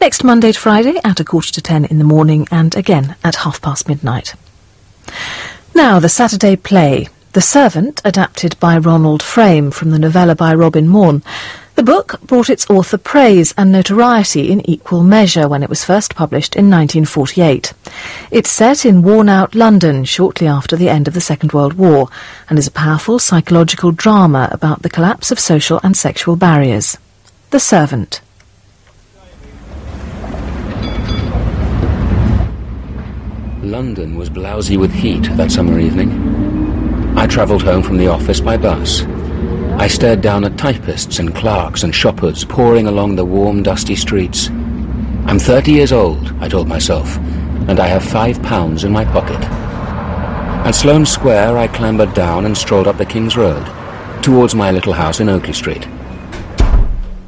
Next Monday to Friday at a quarter to ten in the morning and again at half past midnight. Now, the Saturday play. The Servant, adapted by Ronald Frame from the novella by Robin Maugham. The book brought its author praise and notoriety in equal measure when it was first published in 1948. It's set in worn-out London shortly after the end of the Second World War and is a powerful psychological drama about the collapse of social and sexual barriers. The Servant. London was blousy with heat that summer evening. I travelled home from the office by bus. I stared down at typists and clerks and shoppers pouring along the warm, dusty streets. I'm 30 years old, I told myself, and I have five pounds in my pocket. At Sloane Square, I clambered down and strolled up the King's Road, towards my little house in Oakley Street.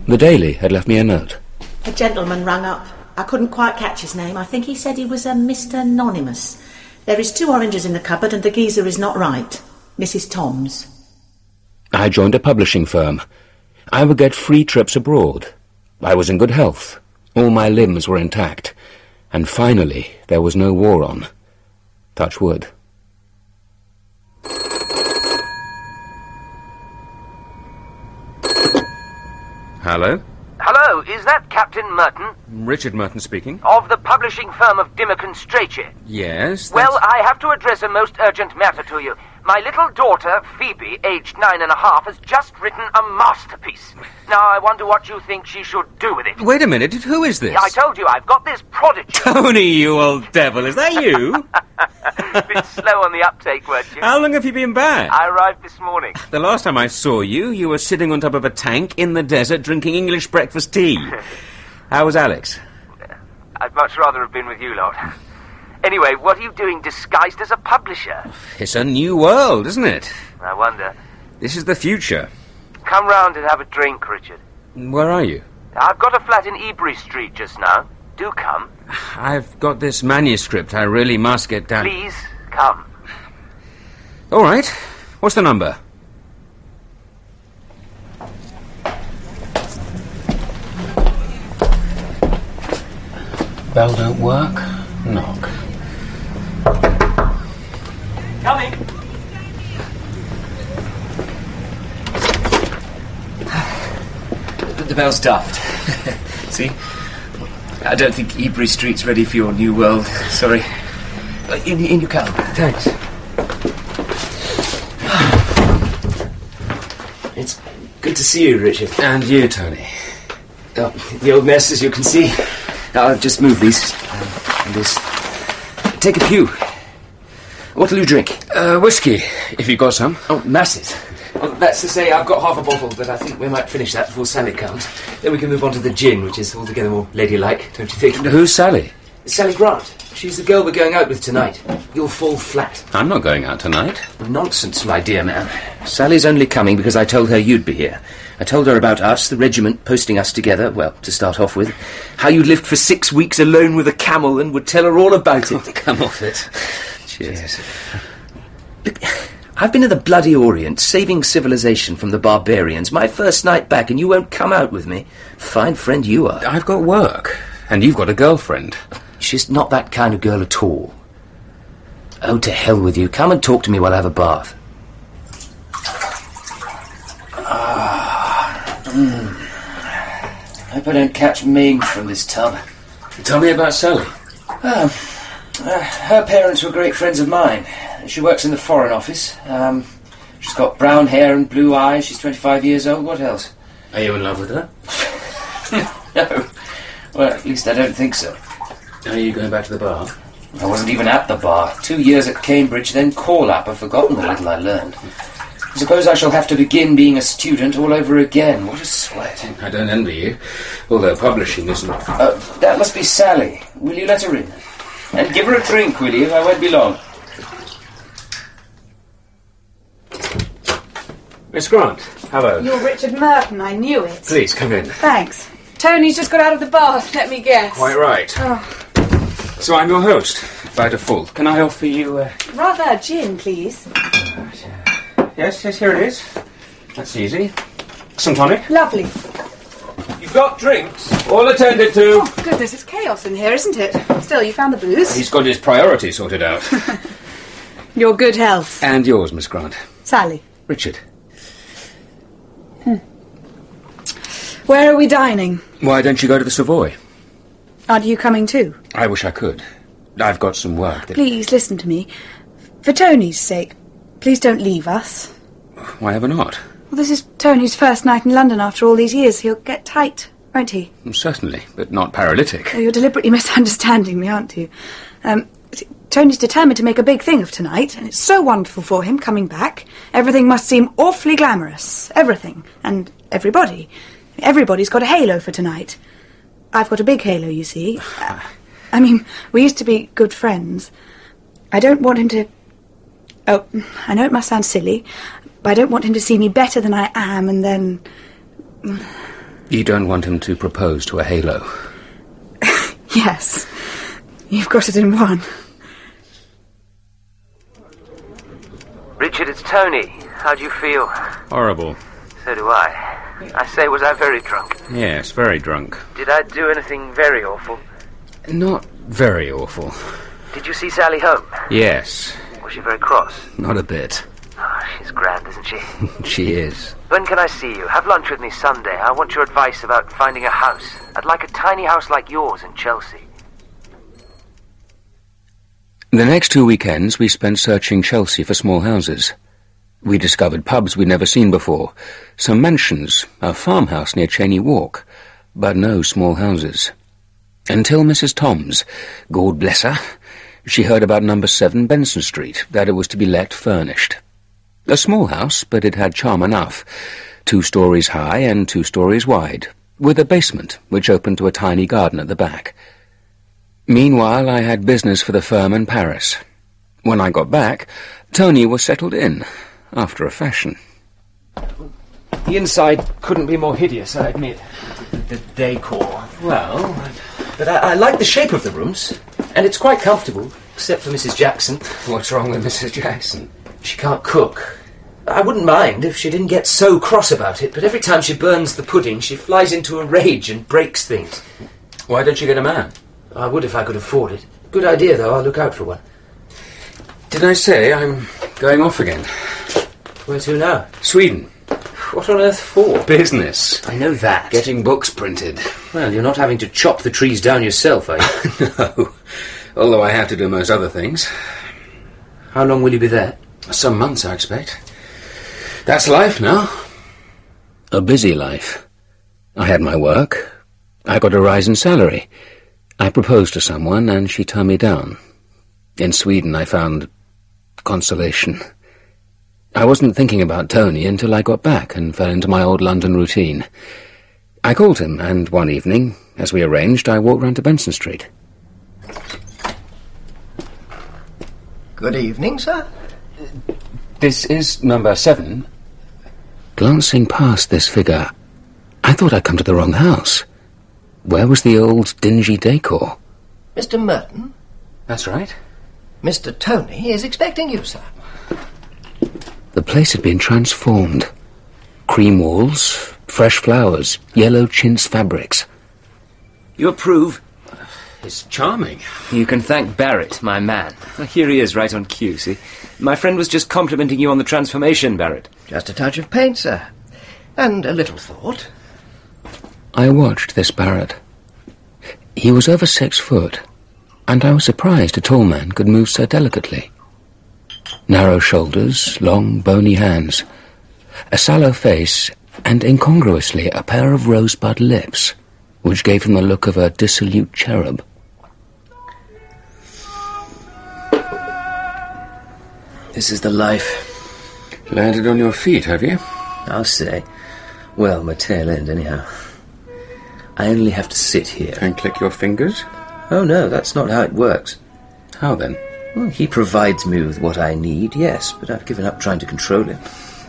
The Daily had left me a note. A gentleman rang up. I couldn't quite catch his name. I think he said he was a Mr. Anonymous. There is two oranges in the cupboard and the geezer is not right. Mrs. Toms. I joined a publishing firm. I would get free trips abroad. I was in good health. All my limbs were intact. And finally, there was no war on. Touch wood. Hello? Hello, is that Captain Merton Richard Merton speaking. of the publishing firm of Dimmock and Strachey? Yes? Well, I have to address a most urgent matter to you. My little daughter, Phoebe, aged nine and a half, has just written a masterpiece. Now, I wonder what you think she should do with it. Wait a minute, who is this? I told you, I've got this prodigy. Tony, you old devil, is that you? Bit slow on the uptake, weren't you? How long have you been back? I arrived this morning. The last time I saw you, you were sitting on top of a tank in the desert drinking English breakfast tea. How was Alex? I'd much rather have been with you Lord. Anyway, what are you doing disguised as a publisher? It's a new world, isn't it? I wonder. This is the future. Come round and have a drink, Richard. Where are you? I've got a flat in Ebury Street just now. Do come. I've got this manuscript I really must get down. Please, come. All right. What's the number? Bell don't work. Knock. Coming. The bell's daft. See? I don't think Ebury Street's ready for your new world. Sorry. Uh, In, in you come. Thanks. It's good to see you, Richard. And you, Tony. Oh, the old mess, as you can see. I'll just move these. Um, this. Take a pew. What'll you drink? Uh, whiskey, if you've got some. Oh, masses. Well, that's to say, I've got half a bottle, but I think we might finish that before Sally comes. Then we can move on to the gin, which is altogether more ladylike, don't you think? Who's Sally? Sally Grant. She's the girl we're going out with tonight. You'll fall flat. I'm not going out tonight. Nonsense, my dear man. Sally's only coming because I told her you'd be here. I told her about us, the regiment, posting us together, well, to start off with. How you'd lived for six weeks alone with a camel and would tell her all about it. Come off it. Cheers. Look, I've been in the bloody Orient, saving civilization from the barbarians, my first night back, and you won't come out with me. Fine friend you are. I've got work, and you've got a girlfriend. She's not that kind of girl at all. Oh, to hell with you. Come and talk to me while I have a bath. Ah, mm. Hope I don't catch mange from this tub. Tell me about Sally. Um, uh, her parents were great friends of mine. She works in the Foreign Office. Um, she's got brown hair and blue eyes. She's 25 years old. What else? Are you in love with her? no. Well, at least I don't think so. Are you going back to the bar? I wasn't even at the bar. Two years at Cambridge, then call up. I've forgotten the little I learned. I suppose I shall have to begin being a student all over again. What a sweat. I don't envy you, although publishing isn't. Uh, that must be Sally. Will you let her in? And give her a drink, will you? I won't be long. Miss Grant, hello. You're Richard Merton, I knew it. Please come in. Thanks. Tony's just got out of the bath, let me guess. Quite right. Oh, So I'm your host by default. Can I offer you? Uh... rather gin, please. Yes, yes, here it is. That's easy. Some tonic. Lovely. You You've got drinks. All attended to. Oh, goodness, it's chaos in here, isn't it? Still, you found the booze. He's got his priorities sorted out. Your good health. and yours, Miss Grant. Sally, Richard. Where are we dining? Why don't you go to the Savoy? Are you coming too? I wish I could. I've got some work that... Please listen to me. For Tony's sake, please don't leave us. Why ever not? Well, this is Tony's first night in London after all these years. He'll get tight, won't he? Certainly, but not paralytic. Oh, You're deliberately misunderstanding me, aren't you? Um, Tony's determined to make a big thing of tonight, and it's so wonderful for him coming back. Everything must seem awfully glamorous. Everything. And everybody. Everybody's got a halo for tonight. I've got a big halo, you see. Uh, I mean, we used to be good friends. I don't want him to. Oh, I know it must sound silly, but I don't want him to see me better than I am, and then. You don't want him to propose to a halo. Yes, you've got it in one. Richard, it's Tony. How do you feel? Horrible. So do I. I say, was I very drunk? Yes, very drunk. Did I do anything very awful? Not very awful. Did you see Sally home? Yes, Was she very cross? not a bit. Oh, she's grand, isn't she? She is. when can I see you? Have lunch with me Sunday. I want your advice about finding a house. I'd like a tiny house like yours in Chelsea. The next two weekends we spent searching Chelsea for small houses. We discovered pubs we'd never seen before, some mansions, a farmhouse near Cheyne Walk, but no small houses. Until Mrs. Toms, God bless her, she heard about number seven Benson Street, that it was to be let furnished. A small house, but it had charm enough. Two stories high and two stories wide, with a basement which opened to a tiny garden at the back. Meanwhile, I had business for the firm in Paris. When I got back, Tony was settled in, after a fashion. The inside couldn't be more hideous, I admit. The decor. Well, but I, I like the shape of the rooms, and it's quite comfortable, except for Mrs. Jackson. What's wrong with Mrs. Jackson? She can't cook. I wouldn't mind if she didn't get so cross about it, but every time she burns the pudding, she flies into a rage and breaks things. Why don't you get a man? I would if I could afford it. Good idea, though. I'll look out for one. Did I say I'm going off again? Where to now? Sweden. What on earth for? Business. I know that. Getting books printed. Well, you're not having to chop the trees down yourself, are you? no. Although I have to do most other things. How long will you be there? Some months, I expect. That's life now. A busy life. I had my work. I got a rise in salary. I proposed to someone, and she turned me down. In Sweden, I found consolation. I wasn't thinking about Tony until I got back and fell into my old London routine. I called him, and one evening, as we arranged, I walked round to Benson Street. Good evening, sir. This is number seven. Glancing past this figure, I thought I'd come to the wrong house. Where was the old dingy decor? Mr. Merton, That's right. Mr. Tony is expecting you, sir. The place had been transformed. Cream walls, fresh flowers, yellow chintz fabrics. You approve? It's charming. You can thank Barrett, my man. Here he is, right on cue, see? My friend was just complimenting you on the transformation, Barrett. Just a touch of paint, sir. And a little thought. I watched this Barrett. He was over six foot, and I was surprised a tall man could move so delicately. Narrow shoulders, long, bony hands, a sallow face, and incongruously a pair of rosebud lips, which gave him the look of a dissolute cherub. This is the life, Landed on your feet, have you? I'll say. Well, my tail end, anyhow. I only have to sit here. And click your fingers? Oh, no, that's not how it works. How then? Well, he provides me with what I need, yes, but I've given up trying to control him.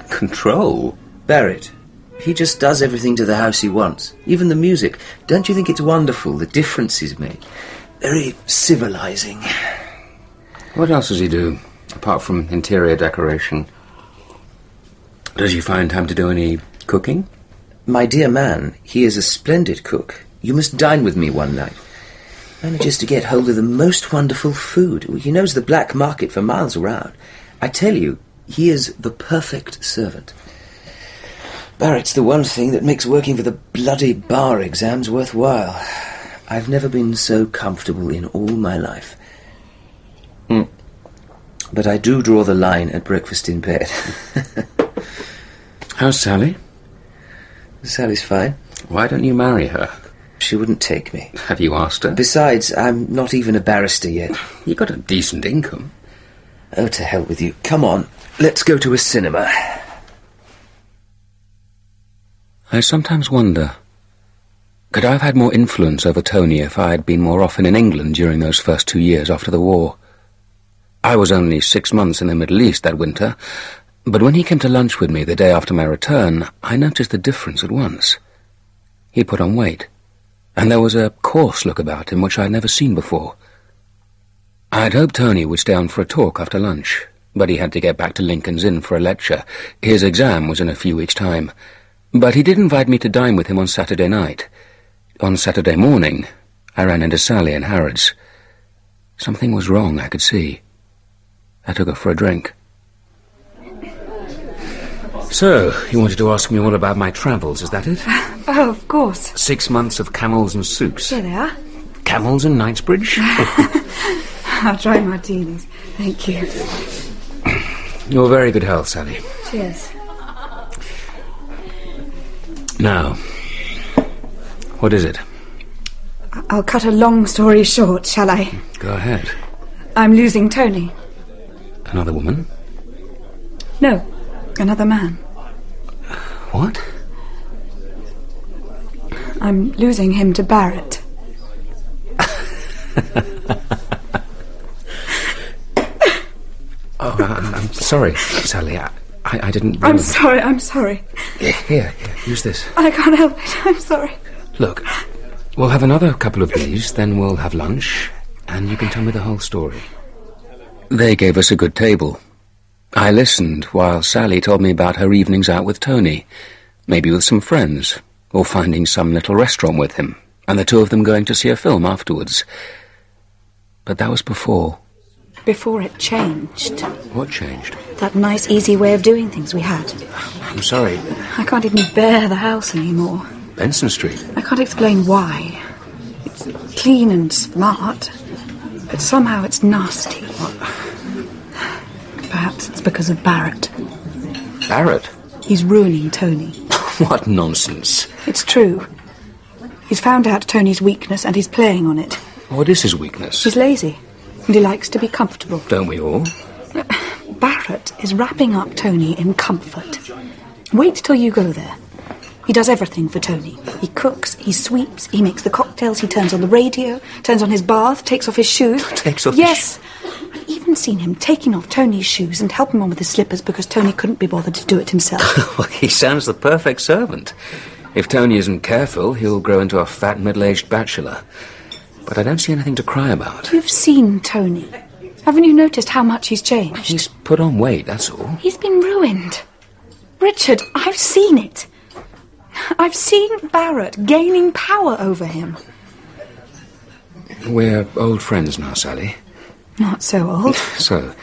Control? Barrett, he just does everything to the house he wants. Even the music. Don't you think it's wonderful, the difference he's made? Very civilizing. What else does he do, apart from interior decoration? Does he find time to do any cooking? My dear man, he is a splendid cook. You must dine with me one night. Manages to get hold of the most wonderful food. He knows the black market for miles around. I tell you, he is the perfect servant. Barrett's the one thing that makes working for the bloody bar exams worthwhile. I've never been so comfortable in all my life. Hmm. But I do draw the line at breakfast in bed. How's Sally? Sally's fine. Why don't you marry her? She wouldn't take me. Have you asked her? Besides, I'm not even a barrister yet. You got a decent income. Oh, to hell with you. Come on, let's go to a cinema. I sometimes wonder could I have had more influence over Tony if I had been more often in England during those first two years after the war? I was only six months in the Middle East that winter, but when he came to lunch with me the day after my return, I noticed the difference at once. He put on weight, and there was a coarse look about him which I had never seen before. I had hoped Tony would stay on for a talk after lunch, but he had to get back to Lincoln's Inn for a lecture. His exam was in a few weeks' time. But he did invite me to dine with him on Saturday night. On Saturday morning, I ran into Sally in Harrods. Something was wrong, I could see. I took her for a drink. So, you wanted to ask me all about my travels, is that it? Oh, of course. Six months of camels and soups. Here they are. Camels and Knightsbridge? I'll try martinis. Thank you. Your very good health, Sally. Cheers. Now, what is it? I'll cut a long story short, shall I? Go ahead. I'm losing Tony. Another woman? No, another man. What? I'm losing him to Barrett. Oh, I, I'm sorry, Sally. I, I, I didn't. I'm sorry, I'm sorry. Here, here, use this. I can't help it. I'm sorry. Look, we'll have another couple of these, then we'll have lunch, and you can tell me the whole story. They gave us a good table. I listened while Sally told me about her evenings out with Tony, maybe with some friends, or finding some little restaurant with him, and the two of them going to see a film afterwards. But that was before. Before it changed. What changed? That nice, easy way of doing things we had. I'm sorry. I can't even bear the house anymore. Benson Street. I can't explain why. It's clean and smart, but somehow it's nasty. Perhaps it's because of Barrett. Barrett? He's ruining Tony. What nonsense. It's true. He's found out Tony's weakness and he's playing on it. What is his weakness? He's lazy and he likes to be comfortable. Don't we all? Barrett is wrapping up Tony in comfort. Wait till you go there. He does everything for Tony. He cooks, he sweeps, he makes the cocktails, he turns on the radio, turns on his bath, takes off his shoes. Takes off his Yes. I've even seen him taking off Tony's shoes and helping him on with his slippers because Tony couldn't be bothered to do it himself. Well, he sounds the perfect servant. If Tony isn't careful, he'll grow into a fat middle-aged bachelor. But I don't see anything to cry about. You've seen Tony. Haven't you noticed how much he's changed? He's put on weight, that's all. He's been ruined. Richard, I've seen it. I've seen Barrett gaining power over him. We're old friends now, Sally. Not so old. So,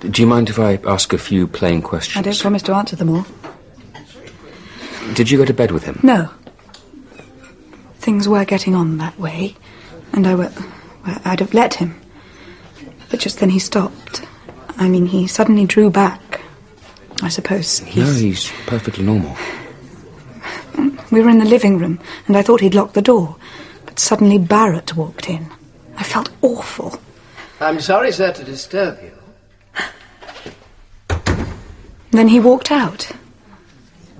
do you mind if I ask a few plain questions? I don't promise to answer them all. Did you go to bed with him? No. Things were getting on that way, and I were, well, I'd have let him. But just then he stopped. I mean, he suddenly drew back. I suppose he's... No, he's perfectly normal. We were in the living room, and I thought he'd locked the door. But suddenly Barrett walked in. I felt awful. I'm sorry, sir, to disturb you. Then he walked out.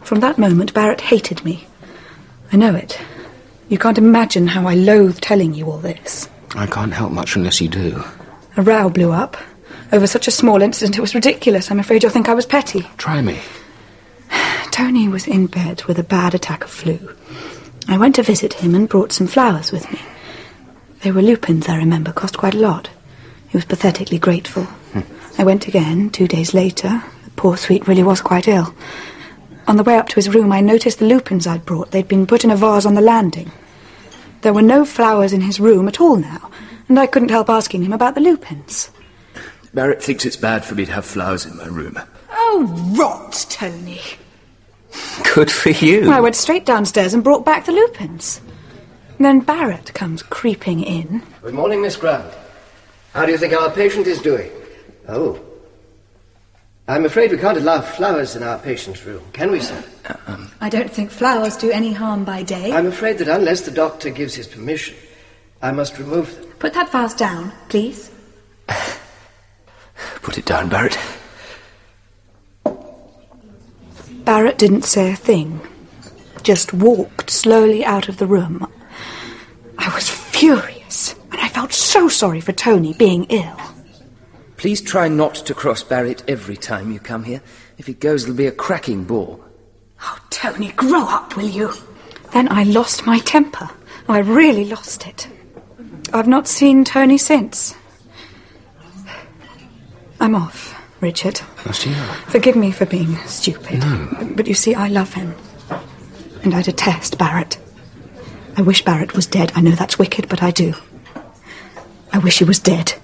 From that moment, Barrett hated me. I know it. You can't imagine how I loathe telling you all this. I can't help much unless you do. A row blew up. Over such a small incident, it was ridiculous. I'm afraid you'll think I was petty. Try me. Tony was in bed with a bad attack of flu. I went to visit him and brought some flowers with me. They were lupins, I remember, cost quite a lot. He was pathetically grateful. I went again two days later. The poor sweet really was quite ill. On the way up to his room, I noticed the lupins I'd brought. They'd been put in a vase on the landing. There were no flowers in his room at all now, and I couldn't help asking him about the lupins. Barrett thinks it's bad for me to have flowers in my room. Oh, rot, Tony. Good for you. I went straight downstairs and brought back the lupins. Then Barrett comes creeping in. Good morning, Miss Grant. How do you think our patient is doing? Oh. I'm afraid we can't allow flowers in our patient's room, can we, sir? Um, I don't think flowers do any harm by day. I'm afraid that unless the doctor gives his permission, I must remove them. Put that vase down, please. Put it down, Barrett. Barrett didn't say a thing, just walked slowly out of the room. I was furious, and I felt so sorry for Tony being ill. Please try not to cross Barrett every time you come here. If he goes, it'll be a cracking bore. Oh, Tony, grow up, will you? Then I lost my temper. I really lost it. I've not seen Tony since. I'm off, Richard. Must you? Forgive me for being stupid. No. But you see, I love him. And I detest Barrett. I wish Barrett was dead. I know that's wicked, but I do. I wish he was dead.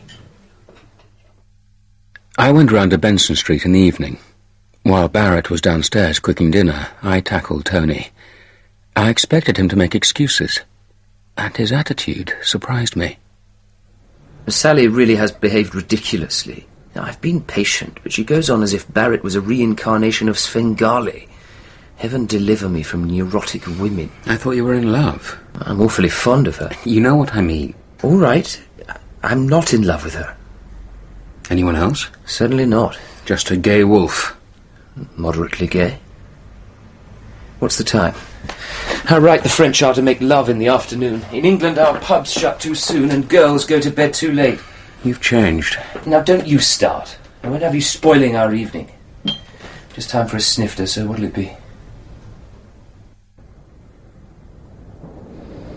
I went round to Benson Street in the evening. While Barrett was downstairs cooking dinner, I tackled Tony. I expected him to make excuses, and his attitude surprised me. Sally really has behaved ridiculously. Now, I've been patient, but she goes on as if Barrett was a reincarnation of Svengali. Heaven deliver me from neurotic women. I thought you were in love. I'm awfully fond of her. You know what I mean. All right, I'm not in love with her. Anyone else? Certainly not. Just a gay wolf. Moderately gay. What's the time? How right the French are to make love in the afternoon. In England, our pubs shut too soon and girls go to bed too late. You've changed. Now, don't you start. I won't have you spoiling our evening. Just time for a snifter, so what'll it be?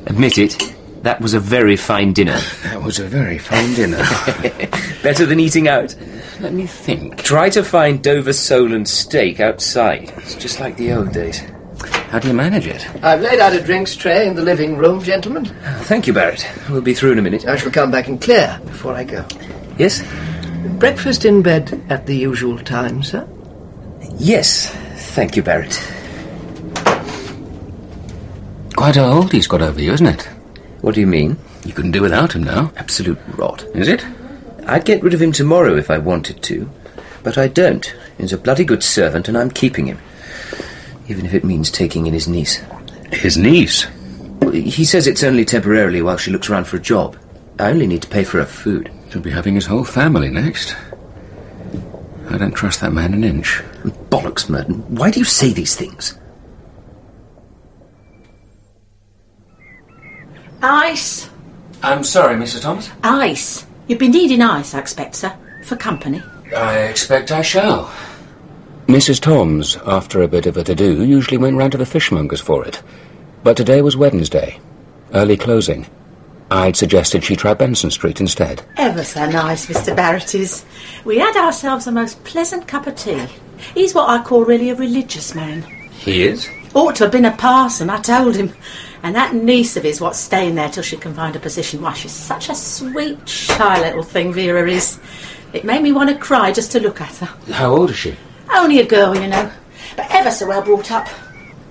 Admit it, that was a very fine dinner. That was a very fine dinner. Better than eating out. Let me think. Try to find Dover sole and steak outside. It's just like the old days. How do you manage it? I've laid out a drinks tray in the living room, gentlemen. Ah, thank you, Barrett. We'll be through in a minute. I shall come back and clear before I go. Yes? Breakfast in bed at the usual time, sir? Yes. Thank you, Barrett. Quite a hold he's got over you, isn't it? What do you mean? You couldn't do without him now. Absolute rot. Is it? I'd get rid of him tomorrow if I wanted to, but I don't. He's a bloody good servant, and I'm keeping him. Even if it means taking in his niece. His niece. He says it's only temporarily while she looks around for a job. I only need to pay for her food. He'll be having his whole family next. I don't trust that man an inch. Bollocks, Merton. Why do you say these things? Ice. I'm sorry, Mr. Thomas. Ice. You've been needing ice, I expect, sir, for company. I expect I shall. Mrs. Toms, after a bit of a to-do, usually went round to the fishmonger's for it. But today was Wednesday, early closing. I'd suggested she try Benson Street instead. Ever so nice, Mr. Barrett is. We had ourselves a most pleasant cup of tea. He's what I call really a religious man. He is? Ought to have been a parson, I told him. And that niece of his what's staying there till she can find a position. Why, she's such a sweet, shy little thing, Vera is. It made me want to cry just to look at her. How old is she? Only a girl, you know, but ever so well brought up.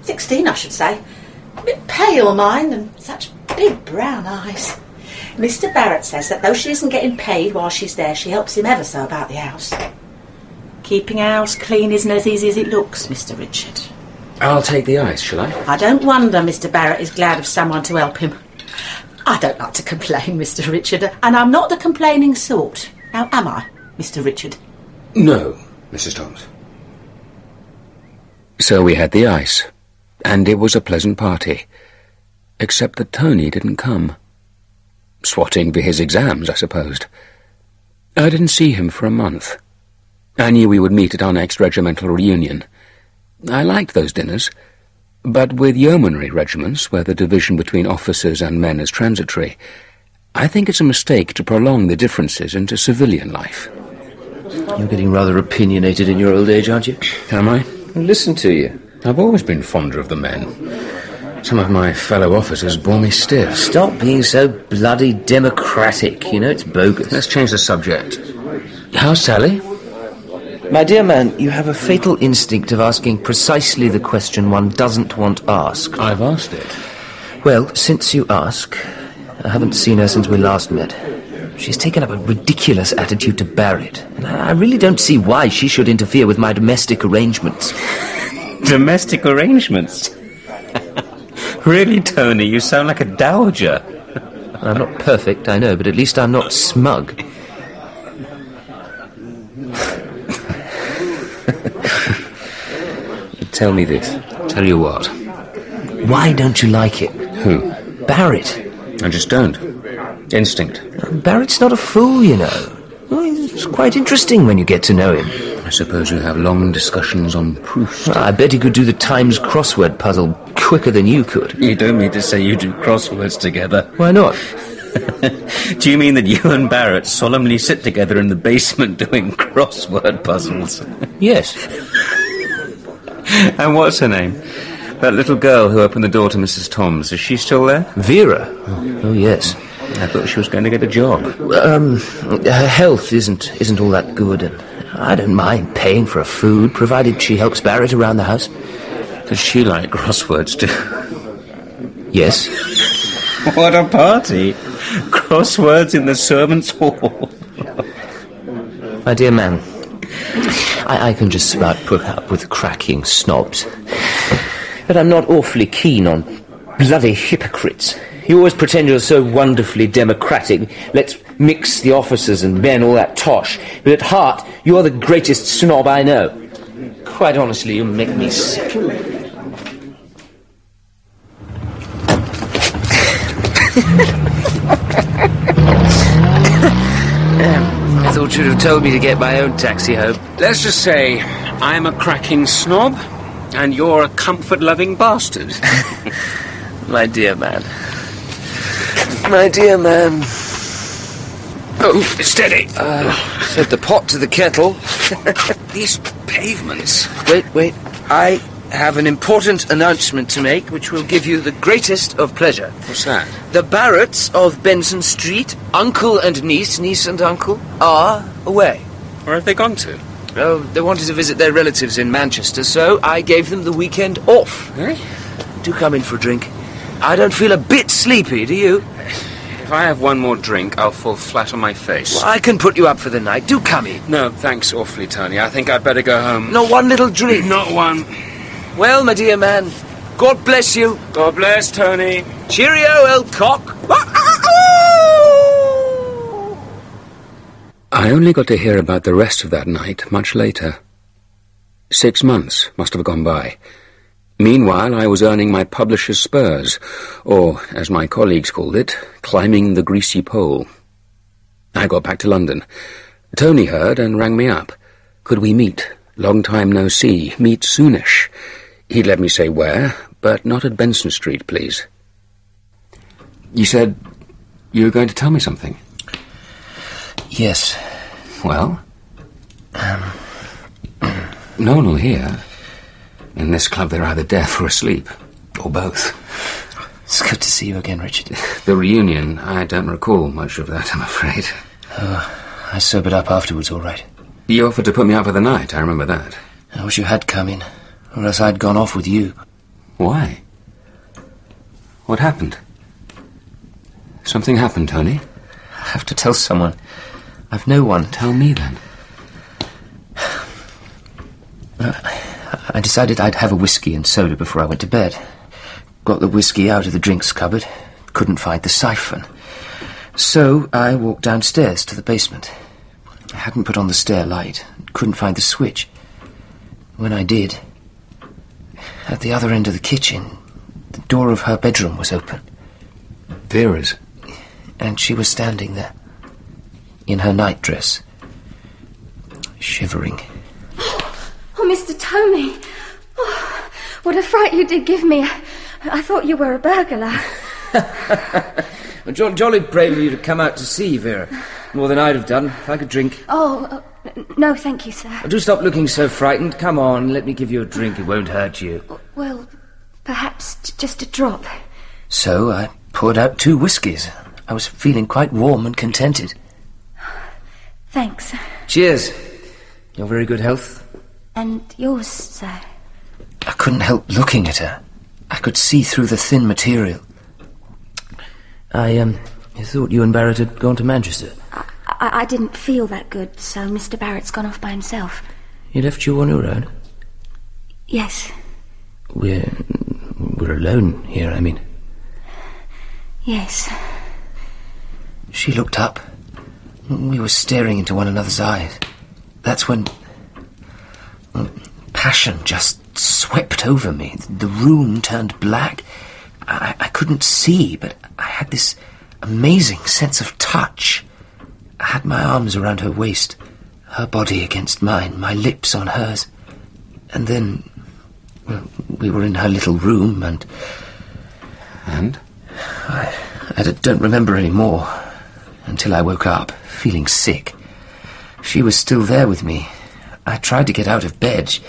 Sixteen, I should say. A bit pale, mind, and such big brown eyes. Mr. Barrett says that though she isn't getting paid while she's there, she helps him ever so about the house. Keeping a house clean isn't as easy as it looks, Mr. Richard. I'll take the ice, shall I? I don't wonder Mr. Barrett is glad of someone to help him. I don't like to complain, Mr. Richard, and I'm not the complaining sort. Now, am I, Mr. Richard? No, Mrs. Toms. So we had the ice, and it was a pleasant party. Except that Tony didn't come. Swatting for his exams, I supposed. I didn't see him for a month. I knew we would meet at our next regimental reunion. I liked those dinners, but with yeomanry regiments, where the division between officers and men is transitory, I think it's a mistake to prolong the differences into civilian life. You're getting rather opinionated in your old age, aren't you? Am I? Listen to you. I've always been fonder of the men. Some of my fellow officers bore me stiff. Stop being so bloody democratic. You know it's bogus. Let's change the subject. How's Sally? My dear man, you have a fatal instinct of asking precisely the question one doesn't want asked. I've asked it. Well, since you ask, I haven't seen her since we last met. She's taken up a ridiculous attitude to Barrett, and I I really don't see why she should interfere with my domestic arrangements. Domestic arrangements? really, Tony, you sound like a dowager. I'm not perfect, I know, but at least I'm not smug. Tell me this. Tell you what. Why don't you like it? Who? Barrett. I just don't. Instinct. Barrett's not a fool, you know. Well, It's quite interesting when you get to know him. I suppose you have long discussions on Proust. Ah, I bet he could do the Times crossword puzzle quicker than you could. You don't mean to say you do crosswords together. Why not? Do you mean that you and Barrett solemnly sit together in the basement doing crossword puzzles? Yes. and what's her name? That little girl who opened the door to Mrs. Tom's. Is she still there? Vera. Oh, oh, yes. I thought she was going to get a job. Um, her health isn't isn't all that good, and I don't mind paying for her food, provided she helps Barrett around the house. Does she like crosswords too? Yes. What a party! Crosswords in the servants' hall. My dear man, I, I can just about put up with cracking snobs. But I'm not awfully keen on bloody hypocrites. You always pretend you're so wonderfully democratic. Let's mix the officers and men, all that tosh. But at heart, you're the greatest snob I know. Quite honestly, you make me sick. You'd have told me to get my own taxi home. Let's just say I'm a cracking snob, and you're a comfort-loving bastard. My dear man. My dear man. oh, steady! Uh, set the pot to the kettle. These pavements. Wait, wait. I have an important announcement to make which will give you the greatest of pleasure. What's that? The Barretts of Benson Street, uncle and niece, niece and uncle, are away. Where have they gone to? Oh, they wanted to visit their relatives in Manchester, so I gave them the weekend off. Eh? Do come in for a drink. I don't feel a bit sleepy, do you? If I have one more drink, I'll fall flat on my face. Well, I can put you up for the night. Do come in. No, thanks awfully, Tony. I think I'd better go home. No, one little drink. Not one. Well, my dear man, God bless you. God bless, Tony. Cheerio, old cock. I only got to hear about the rest of that night much later. Six months must have gone by. Meanwhile, I was earning my publisher's spurs, or, as my colleagues called it, climbing the greasy pole. I got back to London. Tony heard and rang me up. Could we meet? Long time no see. Meet soonish. He'd let me say where, but not at Benson Street, please. You said you were going to tell me something. Yes. Well? Um. no one will hear. In this club, they're either deaf or asleep, or both. It's good to see you again, Richard. The reunion, I don't recall much of that, I'm afraid. Oh, I sobered up afterwards, all right. You offered to put me out for the night, I remember that. I wish you had come in, or else I'd gone off with you. Why? What happened? Something happened, Tony? I have to tell someone. I've no one. Tell me then. I decided I'd have a whiskey and soda before I went to bed. Got the whiskey out of the drinks cupboard. Couldn't find the siphon. So I walked downstairs to the basement. I hadn't put on the stair light. Couldn't find the switch. When I did, at the other end of the kitchen, the door of her bedroom was open, Vera's. and she was standing there, in her nightdress, shivering. Oh, Mr. Tony. Oh, what a fright you did give me. I, I thought you were a burglar. Jo- jolly brave of you to come out to see, Vera. More than I'd have done if I could drink. Oh, uh, N- No, thank you, sir. Do stop looking so frightened. Come on, let me give you a drink. It won't hurt you. Well, perhaps just a drop. So I poured out two whiskies. I was feeling quite warm and contented. Thanks. Cheers. Your very good health. And yours, sir. I couldn't help looking at her. I could see through the thin material. I, um, thought you and Barrett had gone to Manchester. I, I didn't feel that good, so Mr. Barrett's gone off by himself. He left you on your own? Yes, We're, we're alone here, I mean. yes. She looked up. We were staring into one another's eyes. That's when. well, Passion just swept over me. The room turned black. I, I couldn't see, but I had this amazing sense of touch. I had my arms around her waist, her body against mine, my lips on hers. And then. well, we were in her little room, and And? I, I d- don't remember any more until I woke up, feeling sick. She was still there with me. I tried to get out of bed. She,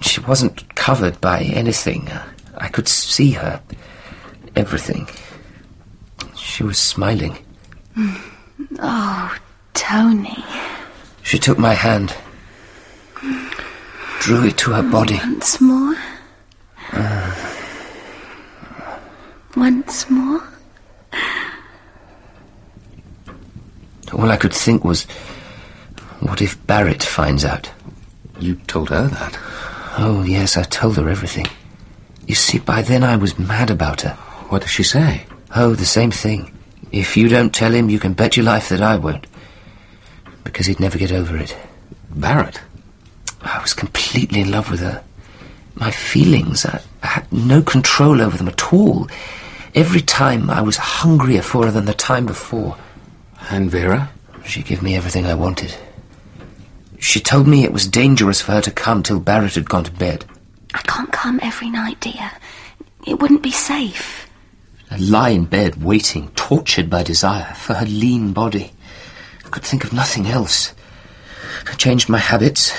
she wasn't covered by anything. I could see her. Everything. She was smiling. Oh, Tony. She took my hand, drew it to her body. Once more. Once more. All I could think was, what if Barrett finds out? You told her that. Oh, yes, I told her everything. You see, by then I was mad about her. What does she say? Oh, the same thing. If you don't tell him, you can bet your life that I won't. Because he'd never get over it. Barrett. I was completely in love with her. My feelings, I, I had no control over them at all. Every time I was hungrier for her than the time before. And Vera? She gave me everything I wanted. She told me it was dangerous for her to come till Barrett had gone to bed. I can't come every night, dear. It wouldn't be safe. I lie in bed waiting, tortured by desire for her lean body. I could think of nothing else. I changed my habits.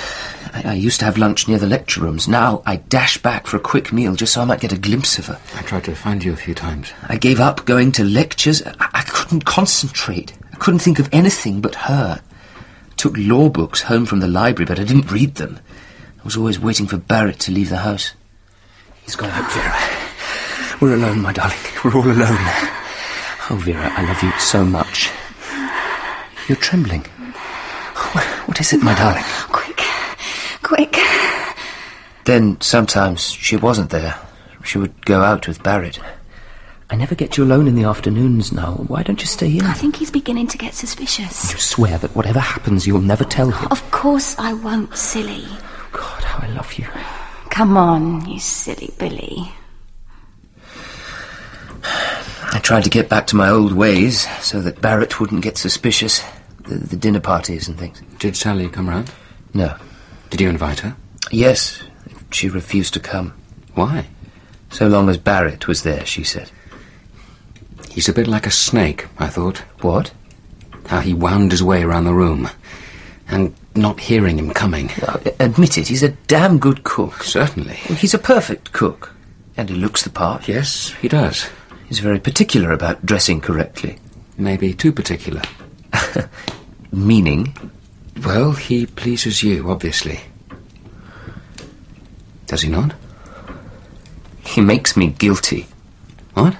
I, I used to have lunch near the lecture rooms. Now I dash back for a quick meal just so I might get a glimpse of her. I tried to find you a few times. I gave up going to lectures. I, I couldn't concentrate. I couldn't think of anything but her. I took law books home from the library, but I didn't read them. I was always waiting for Barrett to leave the house. He's gone out, Vera. We're alone, my darling. We're all alone. Oh, Vera, I love you so much. You're trembling. What, is it, my darling? Quick. Quick. Then sometimes she wasn't there. She would go out with Barrett. I never get you alone in the afternoons now. Why don't you stay in? I think he's beginning to get suspicious. You swear that whatever happens, you'll never tell him. Of course I won't, silly. God, how I love you. Come on, you silly Billy. I tried to get back to my old ways so that Barrett wouldn't get suspicious. The, the dinner parties and things. Did Sally come round? No. Did you invite her? Yes, she refused to come. Why? So long as Barrett was there, she said. He's a bit like a snake, I thought. What? How he wound his way around the room. And not hearing him coming. Uh, admit it, he's a damn good cook. Certainly. He's a perfect cook. And he looks the part. Yes, he does. He's very particular about dressing correctly. Maybe too particular. Meaning? Well, he pleases you, obviously. Does he not? He makes me guilty. What?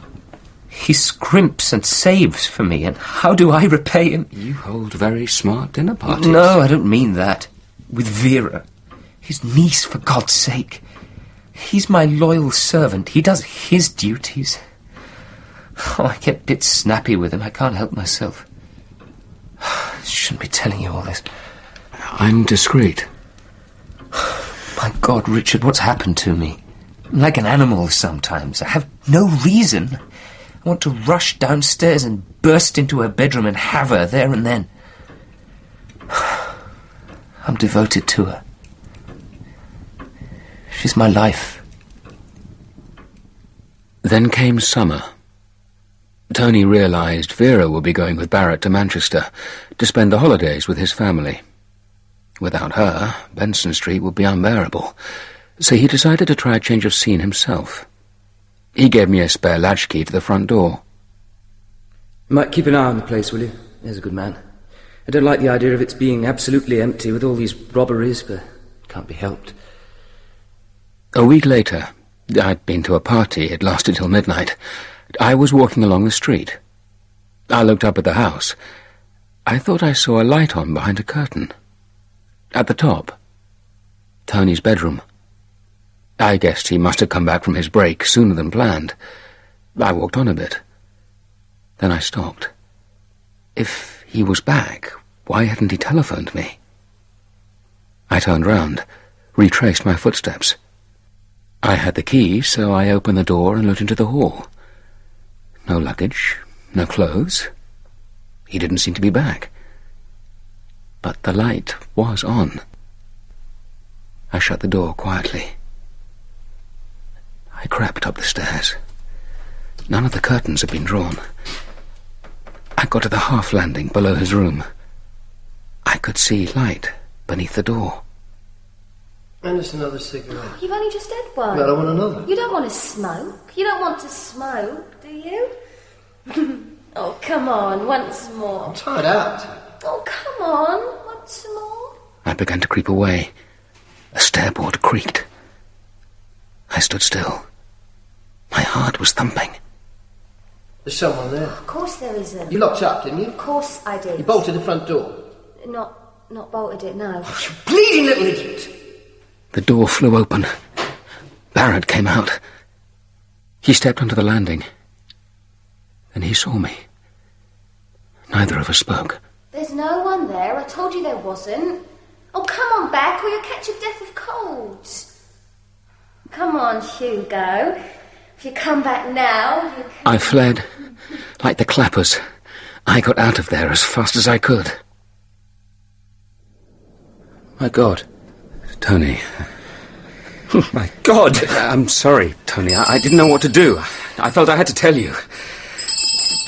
He scrimps and saves for me, and how do I repay him? You hold very smart dinner parties. No, I don't mean that. With Vera. His niece, for God's sake. He's my loyal servant. He does his duties. Oh, I get a bit snappy with him. I can't help myself. I Shouldn't be telling you all this. I'm discreet. My God, Richard, what's happened to me? I'm like an animal sometimes. I have no reason. I want to rush downstairs and burst into her bedroom and have her there and then. I'm devoted to her. She's my life. Then came summer. Tony realized Vera would be going with Barrett to Manchester to spend the holidays with his family. Without her, Benson Street would be unbearable. So he decided to try a change of scene himself. He gave me a spare latchkey to the front door. Might keep an eye on the place, will you? There's a good man. I don't like the idea of its being absolutely empty with all these robberies, but it can't be helped. A week later, I'd been to a party. It lasted till midnight. I was walking along the street. I looked up at the house. I thought I saw a light on behind a curtain. At the top. Tony's bedroom. I guessed he must have come back from his break sooner than planned. I walked on a bit. Then I stopped. If he was back, why hadn't he telephoned me? I turned round, retraced my footsteps. I had the key, so I opened the door and looked into the hall. No luggage, no clothes. He didn't seem to be back. But the light was on. I shut the door quietly. I crept up the stairs. None of the curtains had been drawn. I got to the half landing below his room. I could see light beneath the door. And just another cigarette. You've only just had one. Well, I want another. You don't want to smoke. You don't want to smoke, do you? oh, come on, once more. I'm tired out. Oh, come on, once more. I began to creep away. A stairboard creaked. I stood still. My heart was thumping. There's someone there. Of course there isn't. You locked up, didn't you? Of course I did. You bolted the front door. Not, not bolted it, no. Oh, you bleeding little idiot! The door flew open. Barrett came out. He stepped onto the landing. Then he saw me. Neither of us spoke. There's no one there. I told you there wasn't. Oh, come on back, or you'll catch a death of cold. Come on, Hugo. If you come back now, you can... I fled. Like the clappers. I got out of there as fast as I could. My God. Tony. My God! I'm sorry, Tony. I, I didn't know what to do. I felt I had to tell you.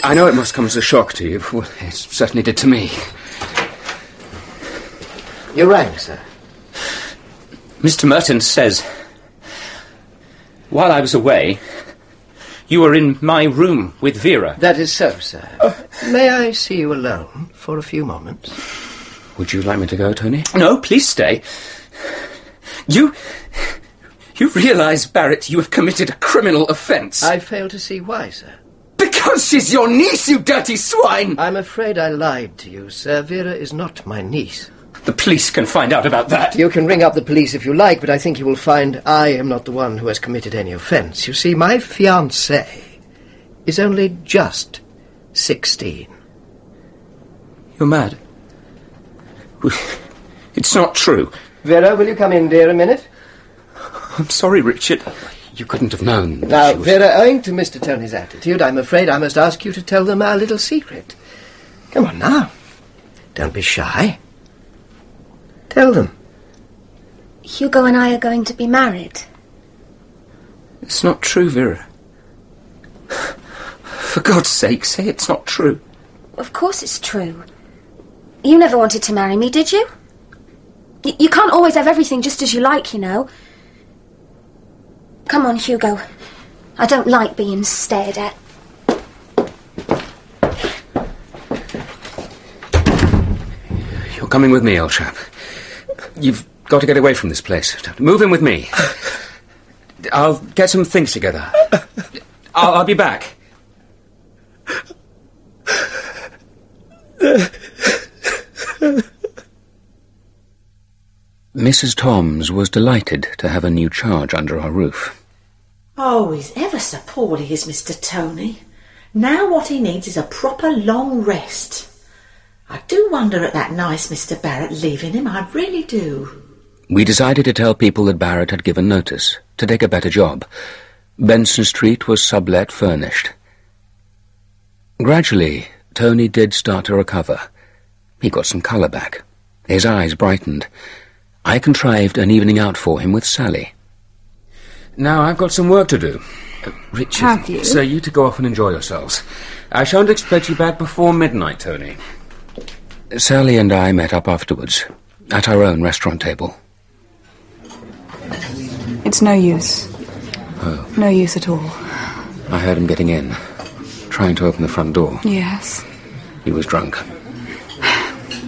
I know it must come as a shock to you. Well, it certainly did to me. You rang, sir. Mr. Merton says. While I was away, you were in my room with Vera. That is so, sir. May I see you alone for a few moments? Would you like me to go, Tony? No, please stay. You. You realize, Barrett, you have committed a criminal offence. I fail to see why, sir. Because she's your niece, you dirty swine! I'm afraid I lied to you, sir. Vera is not my niece. The police can find out about that. You can ring up the police if you like, but I think you will find I am not the one who has committed any offence. You see, my fiancée is only just sixteen. You're mad. It's not true. Vera, will you come in, dear, a minute? I'm sorry, Richard. You couldn't have known. that Now, she was- Vera, owing to Mr. Tony's attitude, I'm afraid I must ask you to tell them our little secret. Come on now. Don't be shy. Tell them. Hugo and I are going to be married. It's not true, Vera. For God's sake, say it's not true. Of course it's true. You never wanted to marry me, did you? Y- you can't always have everything just as you like, you know. Come on, Hugo. I don't like being stared at. You're coming with me, old chap. You've got to get away from this place. Move in with me. I'll get some things together. I'll, I'll be back. Mrs. Toms was delighted to have a new charge under our roof. Oh, he's ever so poorly, is Mr. Tony. Now what he needs is a proper long rest. I do wonder at that nice Mr. Barrett leaving him, I really do. We decided to tell people that Barrett had given notice to take a better job. Benson Street was sublet furnished. Gradually, Tony did start to recover. He got some colour back. His eyes brightened. I contrived an evening out for him with Sally. Now I've got some work to do. Uh, Richard, Have you? so you to go off and enjoy yourselves. I shan't expect you back before midnight, Tony. Sally and I met up afterwards. At our own restaurant table. It's no use. Oh. No use at all. I heard him getting in, trying to open the front door. Yes. He was drunk.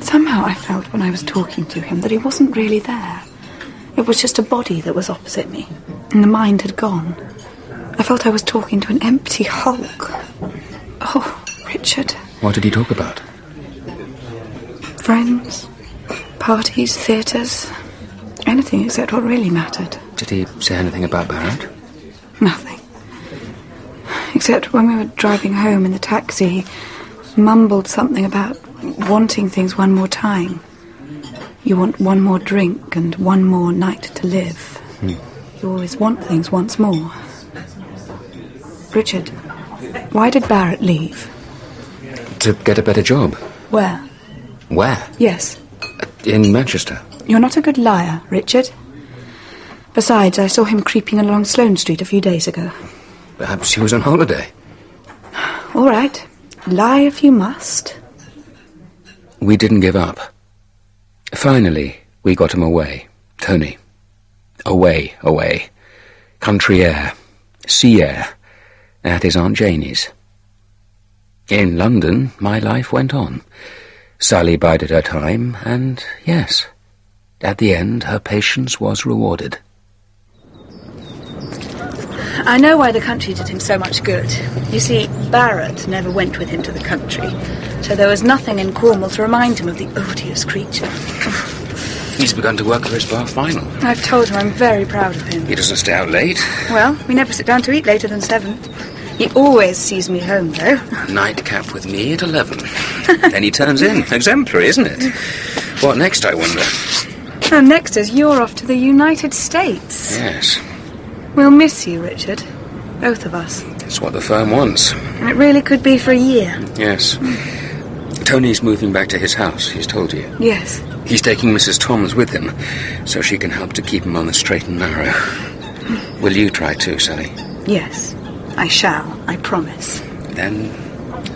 Somehow I felt when I was talking to him that he wasn't really there. It was just a body that was opposite me, and the mind had gone. I felt I was talking to an empty hulk. Oh, Richard. What did he talk about? Friends, parties, theatres, anything except what really mattered. Did he say anything about Barrett? Nothing. Except when we were driving home in the taxi, he mumbled something about wanting things one more time. You want one more drink and one more night to live. Hmm. You always want things once more. Richard, why did Barrett leave? To get a better job. Where? Where? Yes. In Manchester. You're not a good liar, Richard. Besides, I saw him creeping along Sloane Street a few days ago. Perhaps he was on holiday. All right. Lie if you must. We didn't give up. Finally, we got him away. Tony. Away, away. Country air. Sea air. At his Aunt Janie's. In London, my life went on. Sally bided her time, and yes, at the end, her patience was rewarded. I know why the country did him so much good. You see, Barrett never went with him to the country, so there was nothing in Cornwall to remind him of the odious creature. He's begun to work for his bar final. I've told him I'm very proud of him. He doesn't stay out late. Well, we never sit down to eat later than seven. He always sees me home, though. Nightcap with me at eleven. then he turns in. Exemplary, isn't it? What next, I wonder? And next is you're off to the United States. Yes, We'll miss you, Richard. Both of us. it's what the firm wants. And it really could be for a year. Yes. Tony's moving back to his house, he's told you. Yes. He's taking Mrs. Toms with him, so she can help to keep him on the straight and narrow. Will you try too, Sally? Yes. I shall. I promise. Then,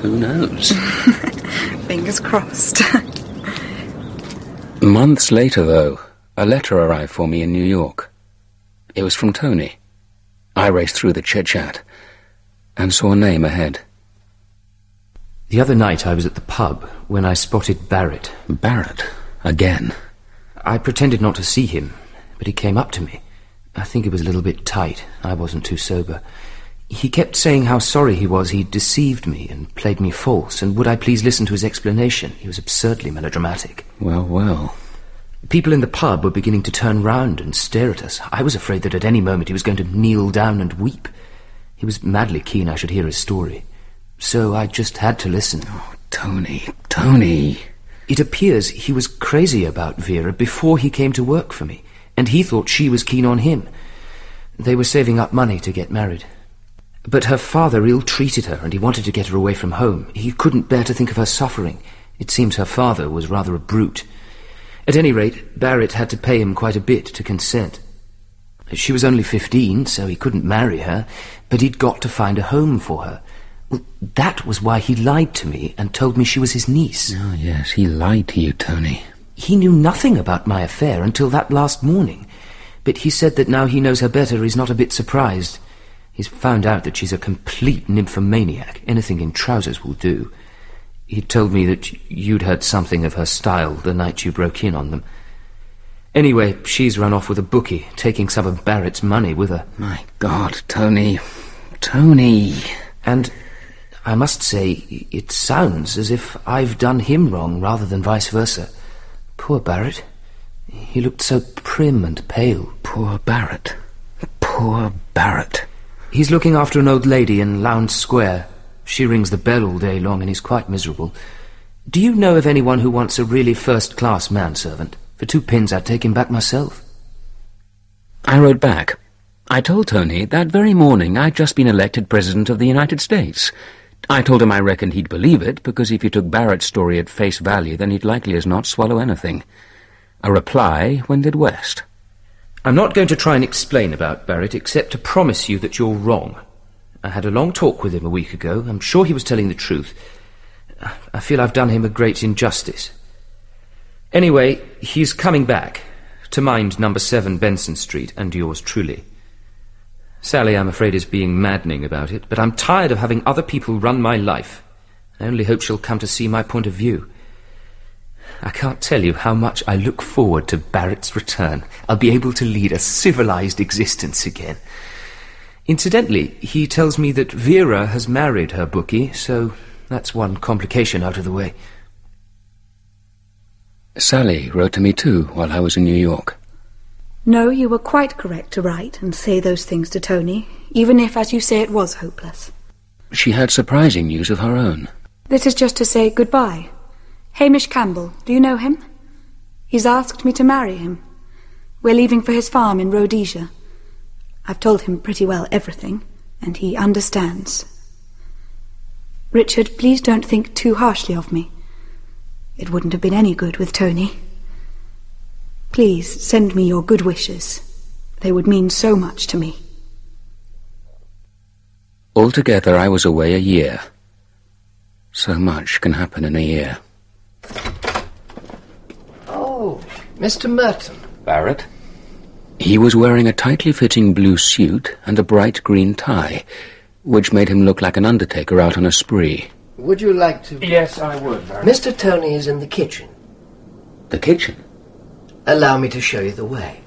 who knows? Fingers crossed. Months later, though, a letter arrived for me in New York. It was from Tony. I raced through the chit-chat and saw a name ahead. The other night I was at the pub when I spotted Barrett. Barrett. Again. I pretended not to see him, but he came up to me. I think it was a little bit tight. I wasn't too sober. He kept saying how sorry he was he'd deceived me and played me false, and would I please listen to his explanation? He was absurdly melodramatic. Well, well. People in the pub were beginning to turn round and stare at us. I was afraid that at any moment he was going to kneel down and weep. He was madly keen I should hear his story. So I just had to listen. Oh, Tony, Tony. It appears he was crazy about Vera before he came to work for me, and he thought she was keen on him. They were saving up money to get married. But her father ill-treated her, and he wanted to get her away from home. He couldn't bear to think of her suffering. It seems her father was rather a brute. At any rate, Barrett had to pay him quite a bit to consent. She was only fifteen, so he couldn't marry her, but he'd got to find a home for her. Well, that was why he lied to me and told me she was his niece. Oh, yes, he lied to you, Tony. He knew nothing about my affair until that last morning, but he said that now he knows her better, he's not a bit surprised. He's found out that she's a complete nymphomaniac. Anything in trousers will do. He told me that you'd heard something of her style the night you broke in on them. Anyway, she's run off with a bookie, taking some of Barrett's money with her. My God, Tony. Tony. And I must say, it sounds as if I've done him wrong rather than vice versa. Poor Barrett. He looked so prim and pale. Poor Barrett. Poor Barrett. He's looking after an old lady in Lowndes Square. She rings the bell all day long and he's quite miserable. Do you know of anyone who wants a really first-class manservant? For two pins I'd take him back myself. I wrote back. I told Tony that very morning I'd just been elected President of the United States. I told him I reckoned he'd believe it, because if he took Barrett's story at face value, then he'd likely as not swallow anything. A reply wended west. I'm not going to try and explain about Barrett, except to promise you that you're wrong. I had a long talk with him a week ago. I'm sure he was telling the truth. I feel I've done him a great injustice. Anyway, he's coming back to mind number 7 Benson Street and yours truly. Sally, I'm afraid, is being maddening about it, but I'm tired of having other people run my life. I only hope she'll come to see my point of view. I can't tell you how much I look forward to Barrett's return. I'll be able to lead a civilized existence again. Incidentally, he tells me that Vera has married her bookie, so that's one complication out of the way. Sally wrote to me too while I was in New York. No, you were quite correct to write and say those things to Tony, even if, as you say, it was hopeless. She had surprising news of her own. This is just to say goodbye. Hamish Campbell, do you know him? He's asked me to marry him. We're leaving for his farm in Rhodesia. I've told him pretty well everything, and he understands. Richard, please don't think too harshly of me. It wouldn't have been any good with Tony. Please send me your good wishes. They would mean so much to me. Altogether, I was away a year. So much can happen in a year. Oh, Mr. Merton. Barrett? He was wearing a tightly fitting blue suit and a bright green tie, which made him look like an undertaker out on a spree. Would you like to... Yes, I would, Barrett. Mr. Tony is in the kitchen. The kitchen? Allow me to show you the way.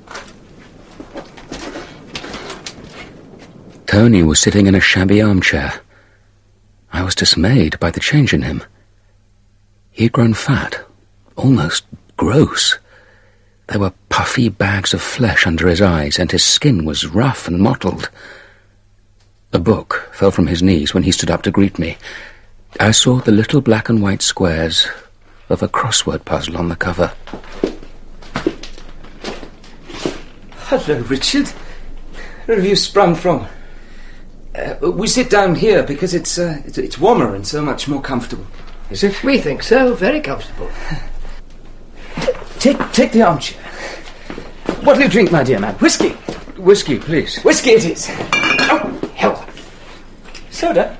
Tony was sitting in a shabby armchair. I was dismayed by the change in him. He had grown fat, almost gross. There were puffy bags of flesh under his eyes, and his skin was rough and mottled. A book fell from his knees when he stood up to greet me. I saw the little black and white squares of a crossword puzzle on the cover. Hello, Richard. Where have you sprung from? Uh, we sit down here because it's, uh, it's it's warmer and so much more comfortable. Is it? We think so. Very comfortable. Take take the armchair. What'll you drink, my dear man? Whiskey. Whiskey, please. Whiskey it is. Oh, hell. Soda.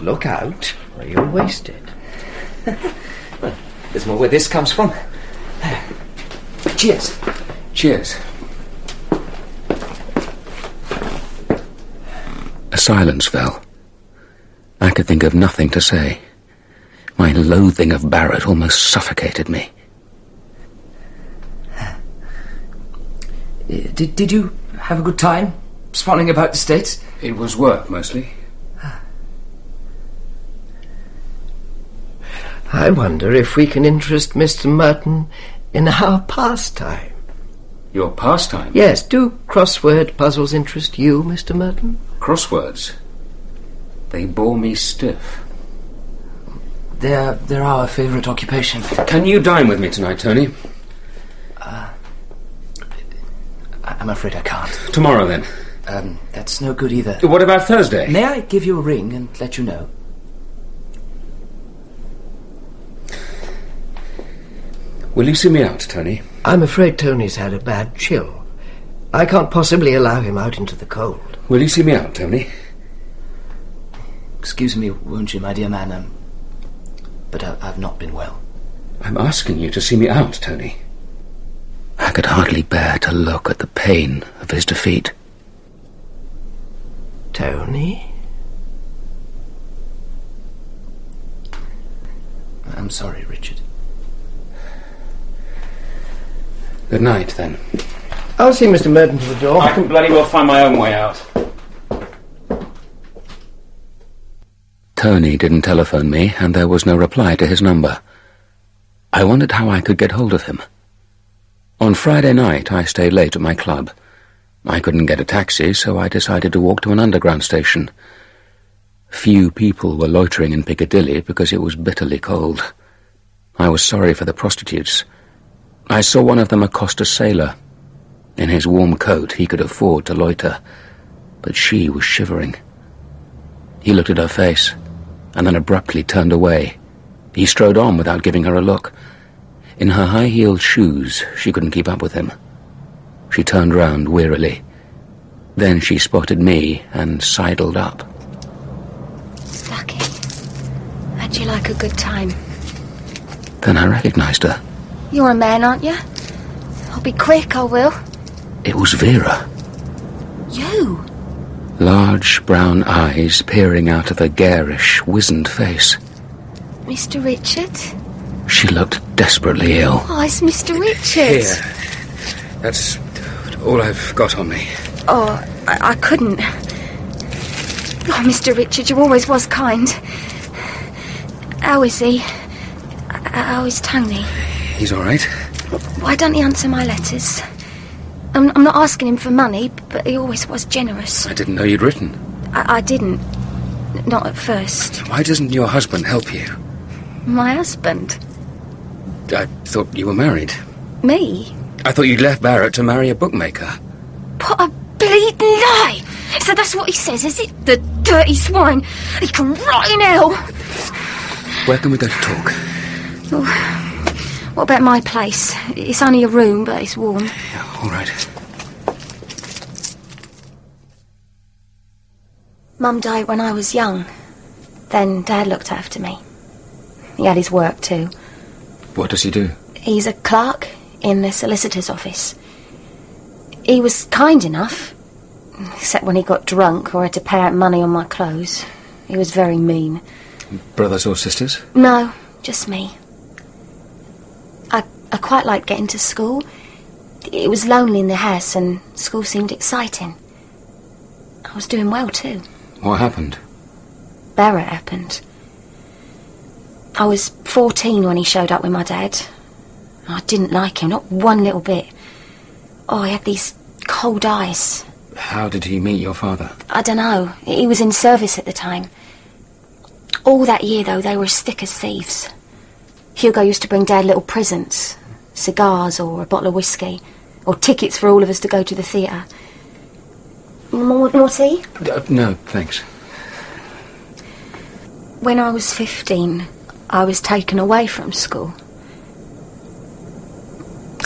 Look out, or you'll waste it. well, there's more where this comes from. Cheers. Cheers. A silence fell. I could think of nothing to say. My loathing of Barrett almost suffocated me. Uh, did, did you have a good time swanning about the States? It was work, mostly. Ah. I wonder if we can interest Mr. Merton in our pastime. Your pastime? Yes, do crossword puzzles interest you, Mr. Merton? Crosswords. They bore me stiff. They're, they're our favourite occupation. Can you dine with me tonight, Tony? I- I'm afraid I can't. Tomorrow, then. Um, that's no good either. What about Thursday? May I give you a ring and let you know? Will you see me out, Tony? I'm afraid Tony's had a bad chill. I can't possibly allow him out into the cold. Will you see me out, Tony? Excuse me, won't you, my dear man? Um, but I, I've not been well. I'm asking you to see me out, Tony. I could hardly bear to look at the pain of his defeat. Tony? I'm sorry, Richard. Good night, then. I'll see Mr. Merton to the door. I can bloody well find my own way out. Tony didn't telephone me, and there was no reply to his number. I wondered how I could get hold of him. On Friday night, I stayed late at my club. I couldn't get a taxi, so I decided to walk to an underground station. Few people were loitering in Piccadilly because it was bitterly cold. I was sorry for the prostitutes. I saw one of them accost a sailor. In his warm coat, he could afford to loiter, but she was shivering. He looked at her face, and then abruptly turned away. He strode on without giving her a look. In her high-heeled shoes, she couldn't keep up with him. She turned round wearily. Then she spotted me and sidled up. Ducky, how'd you like a good time? Then I recognized her. You're a man, aren't you? I'll be quick, I will. It was Vera. You? Large brown eyes peering out of a garish, wizened face. Mr. Richard? She looked desperately ill. Oh, it's Mr. Richard. Here. That's all I've got on me. Oh, I, I couldn't. Oh, Mr. Richard, you always was kind. How is he? How is Tony? He's all right. Why don't he answer my letters? I'm, I'm not asking him for money, but he always was generous. I didn't know you'd written. I, I didn't. Not at first. Why doesn't your husband help you? My husband? I thought you were married. Me? I thought you'd left Barrett to marry a bookmaker. What a bleeding lie! So that's what he says, is it? The dirty swine! He can rot in hell! Where can we go to talk? Oh, what about my place? It's only a room, but it's warm. Yeah, all right. Mum died when I was young. Then Dad looked after me. He had his work too. What does he do? He's a clerk in the solicitor's office. He was kind enough, except when he got drunk or had to pay out money on my clothes. He was very mean. Brothers or sisters? No, just me. I, I quite liked getting to school. It was lonely in the house and school seemed exciting. I was doing well too. What happened? Barrett happened. I was 14 when he showed up with my dad. I didn't like him, not one little bit. Oh, he had these cold eyes. How did he meet your father? I don't know. He was in service at the time. All that year, though, they were as thick as thieves. Hugo used to bring Dad little presents cigars or a bottle of whiskey, or tickets for all of us to go to the theatre. More, more tea? Uh, no, thanks. When I was 15, I was taken away from school.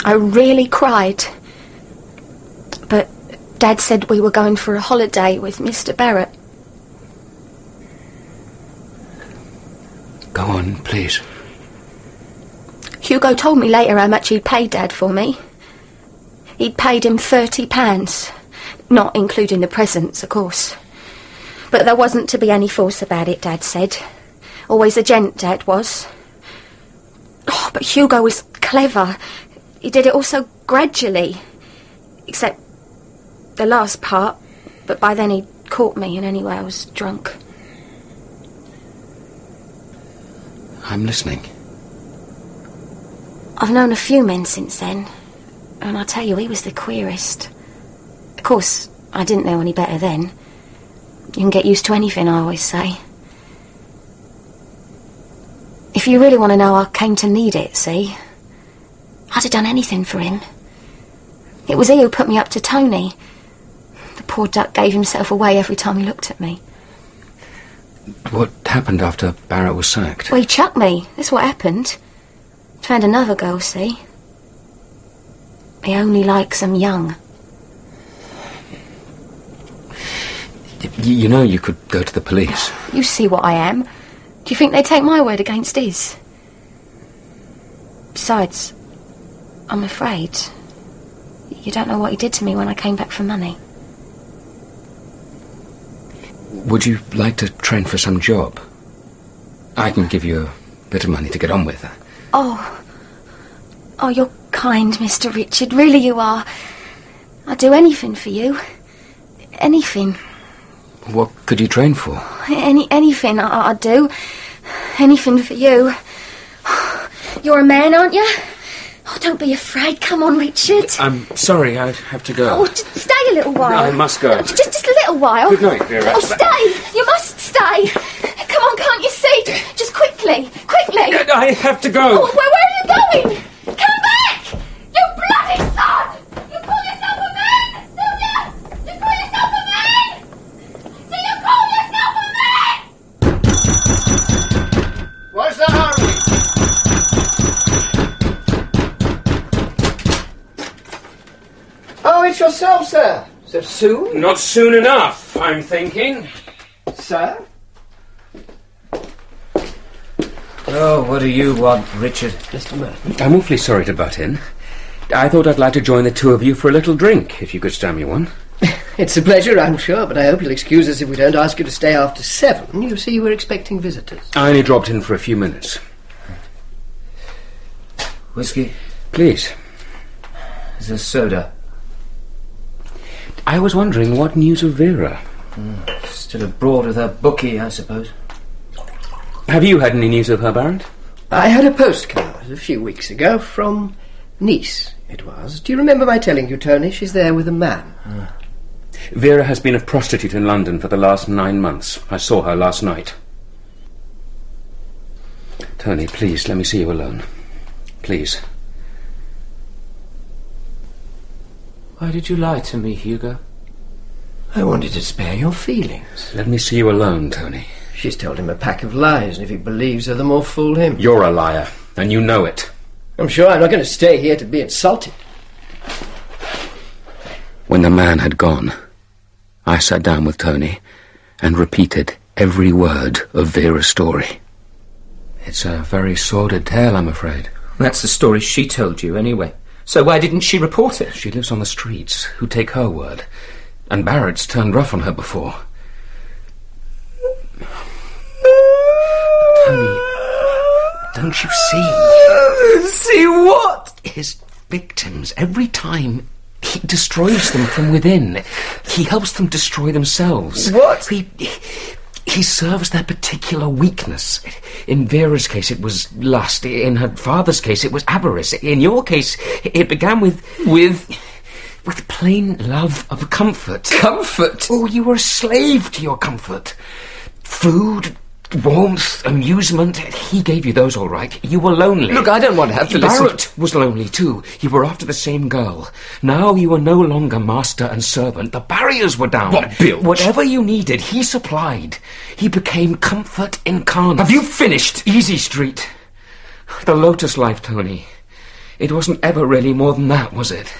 I really cried. But Dad said we were going for a holiday with Mr. Barrett. Go on, please. Hugo told me later how much he'd paid Dad for me. He'd paid him thirty pounds, not including the presents, of course. But there wasn't to be any force about it, Dad said. Always a gent, Dad was. Oh, but Hugo was clever. He did it all so gradually. Except the last part, but by then he'd caught me, and anyway, I was drunk. I'm listening. I've known a few men since then, and I tell you, he was the queerest. Of course, I didn't know any better then. You can get used to anything, I always say. If you really want to know, I came to need it, see? I'd have done anything for him. It was he who put me up to Tony. The poor duck gave himself away every time he looked at me. What happened after Barrett was sacked? Well, he chucked me. That's what happened. Found another girl, see? He only likes them young. You know you could go to the police. You see what I am. Do you think they take my word against his? Besides, I'm afraid. You don't know what he did to me when I came back for money. Would you like to train for some job? I can give you a bit of money to get on with. Oh. Oh, you're kind, Mr. Richard. Really, you are. I'd do anything for you. Anything. What could you train for? Any anything I, I'd do. Anything for you. You're a man, aren't you? Oh, don't be afraid. Come on, Richard. I'm sorry, I have to go. Oh, just stay a little while. I must go. Just, just a little while. Good night, Vera. Oh, stay! You must stay. Come on, can't you see? Just quickly, quickly. I have to Oh, go. where, where are you going? Come back! You bloody sod! You call yourself a man, do you? You call yourself a man? Do you call yourself a man? What's the hurry? Oh, it's yourself, sir. So soon, Not soon enough, I'm thinking. sir? Oh, what do you want, Richard? Mr. Merton. I'm awfully sorry to butt in. I thought I'd like to join the two of you for a little drink, if you could stand me one. It's a pleasure, I'm sure, but I hope you'll excuse us if we don't ask you to stay after seven. You see, we're expecting visitors. I only dropped in for a few minutes. Whiskey? Please. Is a soda? I was wondering what news of Vera. Hmm, still abroad with her bookie, I suppose. Have you had any news of her, Baron? I had a postcard a few weeks ago from Nice, it was. Do you remember my telling you, Tony? She's there with a man. Ah. Vera has been a prostitute in London for the last nine months. I saw her last night. Tony, please, let me see you alone. Please. Why did you lie to me, Hugo? I wanted to spare your feelings. Let me see you alone, Tony. She's told him a pack of lies, and if he believes her, the more fool him. You're a liar, and you know it. I'm sure I'm not going to stay here to be insulted. When the man had gone, I sat down with Tony and repeated every word of Vera's story. It's a very sordid tale, I'm afraid. That's the story she told you, anyway. So why didn't she report it? She lives on the streets. Who take her word? And Barrett's turned rough on her before. Tony, don't you see? See what? His victims, every time he destroys them from within, he helps them destroy themselves. What? He, he serves their particular weakness. In Vera's case, it was lust. In her father's case, it was avarice. In your case, it began with. With with plain love of comfort. comfort? Oh, you were a slave to your comfort. Food, warmth, amusement. He gave you those all right. You were lonely. Look, I don't want to have to listen- Barrett was lonely too. You were after the same girl. Now you were no longer master and servant. The barriers were down. What, Bilge? Whatever you needed, he supplied. He became comfort incarnate. Have you finished? Easy Street. The Lotus life, Tony. It wasn't ever really more than that, was it?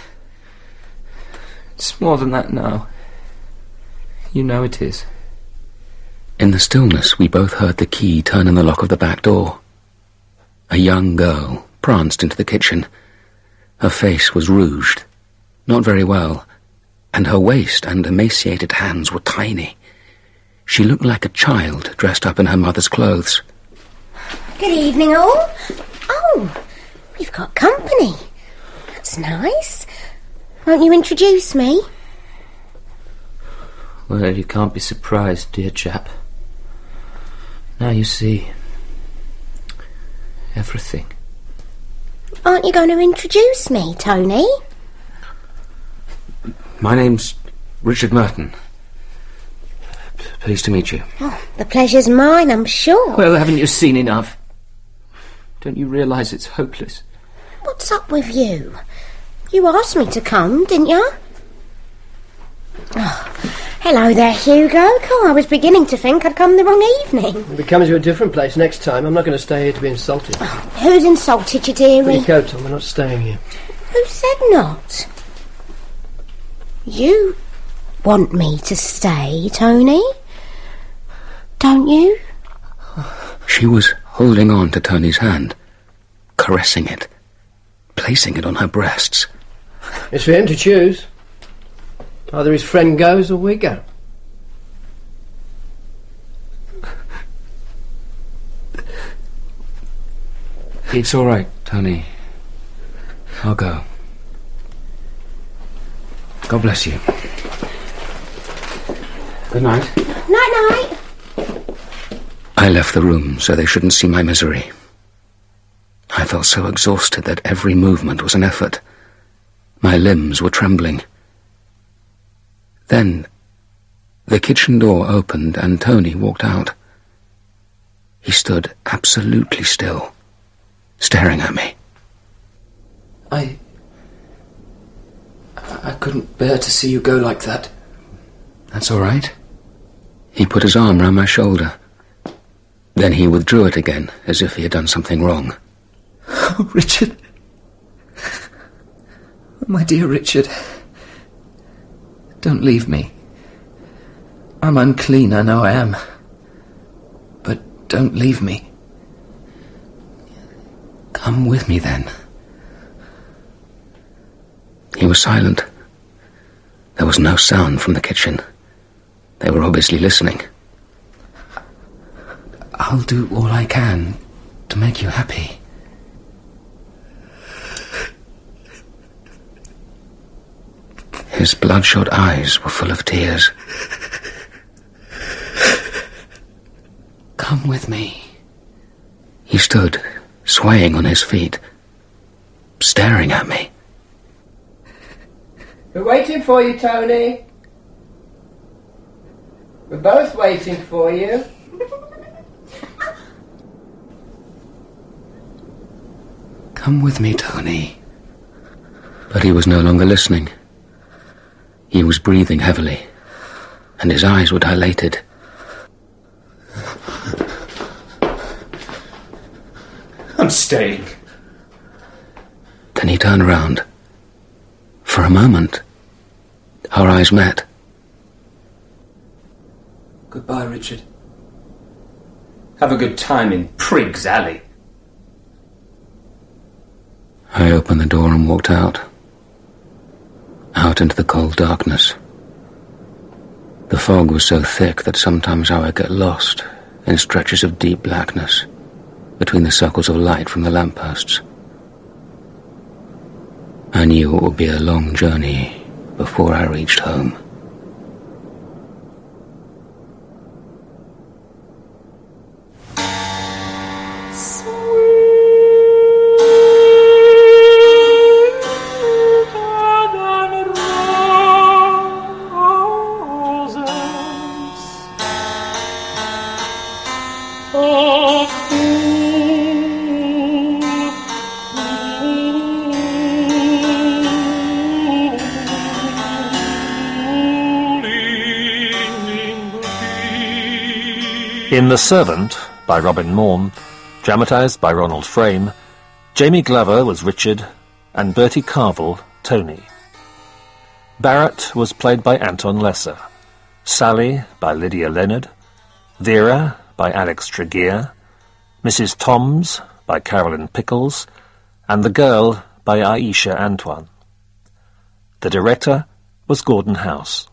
It's more than that now. You know it is. In the stillness, we both heard the key turn in the lock of the back door. A young girl pranced into the kitchen. Her face was rouged, not very well, and her waist and emaciated hands were tiny. She looked like a child dressed up in her mother's clothes. Good evening, all. Oh, we've got company. That's nice. Won't you introduce me? Well, you can't be surprised, dear chap. Now you see everything. Aren't you going to introduce me, Tony? My name's Richard Merton. P- Pleased to meet you. Oh, the pleasure's mine, I'm sure. Well, haven't you seen enough? Don't you realise it's hopeless? What's up with you? You asked me to come, didn't you? Oh, hello there, Hugo. Oh, I was beginning to think I'd come the wrong evening. We'll be coming to a different place next time. I'm not going to stay here to be insulted. Oh, who's insulted you, Put your dearie? coat on, we're not staying here. Who said not? You want me to stay, Tony? Don't you? She was holding on to Tony's hand, caressing it, placing it on her breasts. It's for him to choose. Either his friend goes or we go. It's all right, Tony. I'll go. God bless you. Good night. Night night. I left the room so they shouldn't see my misery. I felt so exhausted that every movement was an effort. My limbs were trembling. Then the kitchen door opened and Tony walked out. He stood absolutely still, staring at me. I. I couldn't bear to see you go like that. That's all right. He put his arm round my shoulder. Then he withdrew it again, as if he had done something wrong. Oh, Richard. My dear Richard. Don't leave me. I'm unclean, I know I am. But don't leave me. Come with me then. He was silent. There was no sound from the kitchen. They were obviously listening. I'll do all I can to make you happy. His bloodshot eyes were full of tears. Come with me. He stood, swaying on his feet, staring at me. We're waiting for you, Tony. We're both waiting for you. Come with me, Tony. But he was no longer listening. He was breathing heavily, and his eyes were dilated. I'm staying. Then he turned round. For a moment, our eyes met. Goodbye, Richard. Have a good time in Prigg's Alley. I opened the door and walked out. Out into the cold darkness. The fog was so thick that sometimes I would get lost in stretches of deep blackness between the circles of light from the lampposts. I knew it would be a long journey before I reached home. In The Servant, by Robin Maugham, dramatised by Ronald Frame, Jamie Glover was Richard, and Bertie Carvel, Tony. Barrett was played by Anton Lesser, Sally by Lydia Leonard, Vera by Alex Tregear, Mrs. Toms by Carolyn Pickles, and The Girl by Aisha Antoine. The director was Gordon House.